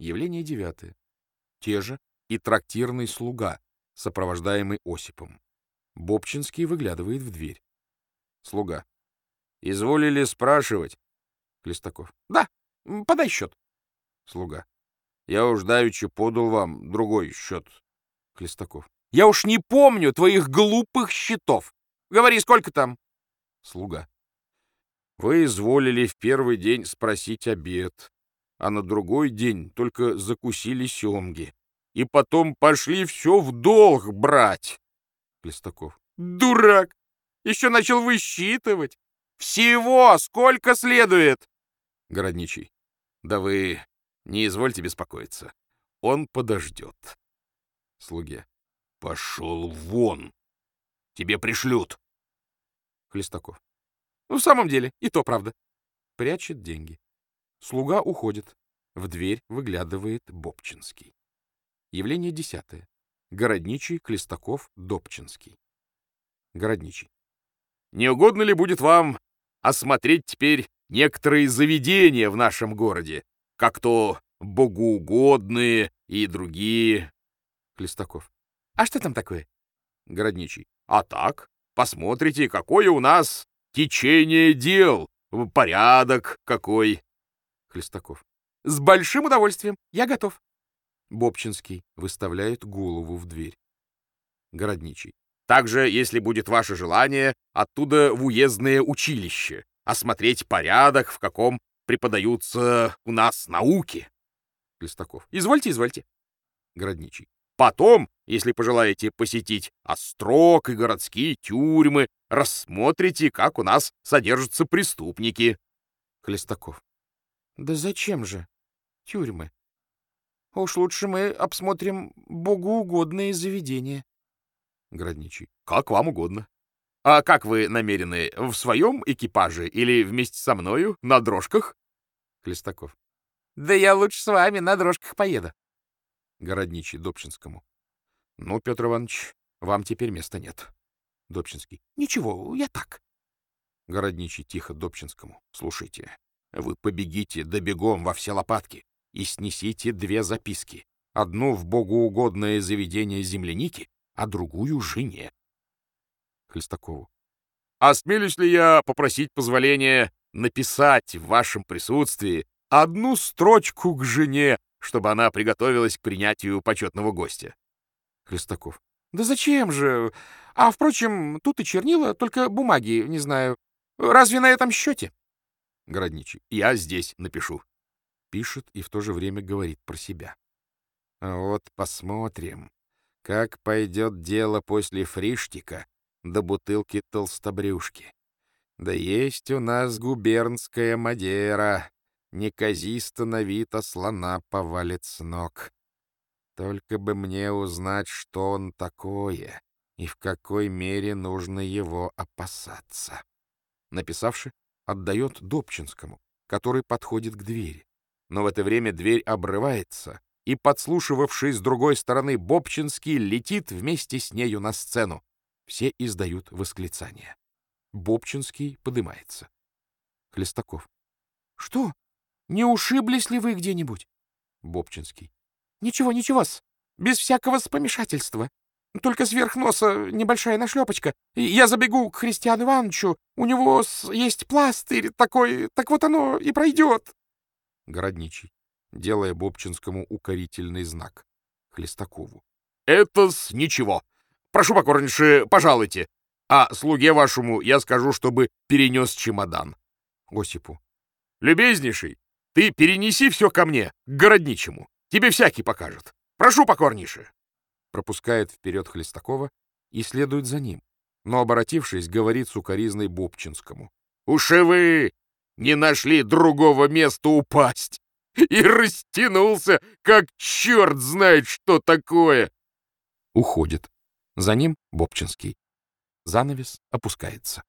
Явление девятое. Те же и трактирный слуга, сопровождаемый Осипом. Бобчинский выглядывает в дверь. Слуга. «Изволили спрашивать?» Клестаков. «Да, подай счет». Слуга. «Я уж давеча подал вам другой счет». Клестаков. «Я уж не помню твоих глупых счетов. Говори, сколько там?» Слуга. «Вы изволили в первый день спросить обед, а на другой день только закусили семги, и потом пошли все в долг брать». Клестаков. «Дурак! Еще начал высчитывать. Всего сколько следует?» Городничий. «Да вы не извольте беспокоиться. Он подождет». Слуге. «Пошел вон! Тебе пришлют!» Хлестаков. «Ну, в самом деле, и то правда». Прячет деньги. Слуга уходит. В дверь выглядывает Бобчинский. Явление десятое. Городничий, Клестаков, Добчинский. Городничий. Не угодно ли будет вам осмотреть теперь некоторые заведения в нашем городе, как то богоугодные и другие? Клестаков. А что там такое? Городничий. А так, посмотрите, какое у нас течение дел, порядок какой. Хлестаков. С большим удовольствием. Я готов. Бобчинский выставляет голову в дверь. Городничий. Также, если будет ваше желание, оттуда в уездное училище, осмотреть порядок, в каком преподаются у нас науки. Листаков. Извольте, извольте. Городничий. Потом, если пожелаете посетить острог и городские тюрьмы, рассмотрите, как у нас содержатся преступники. Хлестаков. Да зачем же тюрьмы? Уж лучше мы обсмотрим богоугодные заведения. Городничий. Как вам угодно. А как вы намерены, в своем экипаже или вместе со мною на дрожках? Хлестаков. Да я лучше с вами на дрожках поеду. Городничий Добчинскому. Ну, Петр Иванович, вам теперь места нет. Добчинский. Ничего, я так. Городничий тихо Добчинскому. Слушайте, вы побегите да во все лопатки и снесите две записки. Одну в богоугодное заведение земляники, а другую — жене. Хлестакову. «Осмелюсь ли я попросить позволения написать в вашем присутствии одну строчку к жене, чтобы она приготовилась к принятию почетного гостя?» Хлестаков. «Да зачем же? А, впрочем, тут и чернила, только бумаги, не знаю. Разве на этом счете?» Городничий. «Я здесь напишу» пишет и в то же время говорит про себя. Вот посмотрим, как пойдет дело после фриштика до бутылки толстобрюшки. Да есть у нас губернская Мадера, неказисто на вид слона повалит с ног. Только бы мне узнать, что он такое и в какой мере нужно его опасаться. Написавши, отдает Добчинскому, который подходит к двери но в это время дверь обрывается, и, подслушивавший с другой стороны Бобчинский, летит вместе с нею на сцену. Все издают восклицание. Бобчинский подымается. Хлестаков. — Что? Не ушиблись ли вы где-нибудь? Бобчинский. — Ничего, ничего-с. Без всякого спомешательства. Только сверх носа небольшая нашлепочка. Я забегу к Христиану Ивановичу. У него есть пластырь такой, так вот оно и пройдет. Городничий, делая Бобчинскому укорительный знак. Хлестакову. — Это-с ничего. Прошу покорнейше, пожалуйте. А слуге вашему я скажу, чтобы перенес чемодан. Осипу. — Любезнейший, ты перенеси все ко мне, к городничему. Тебе всякий покажет. Прошу покорнейше. Пропускает вперед Хлестакова и следует за ним, но, обратившись, говорит сукоризной Бобчинскому. — Уж и вы не нашли другого места упасть. И растянулся, как черт знает, что такое. Уходит. За ним Бобчинский. Занавес опускается.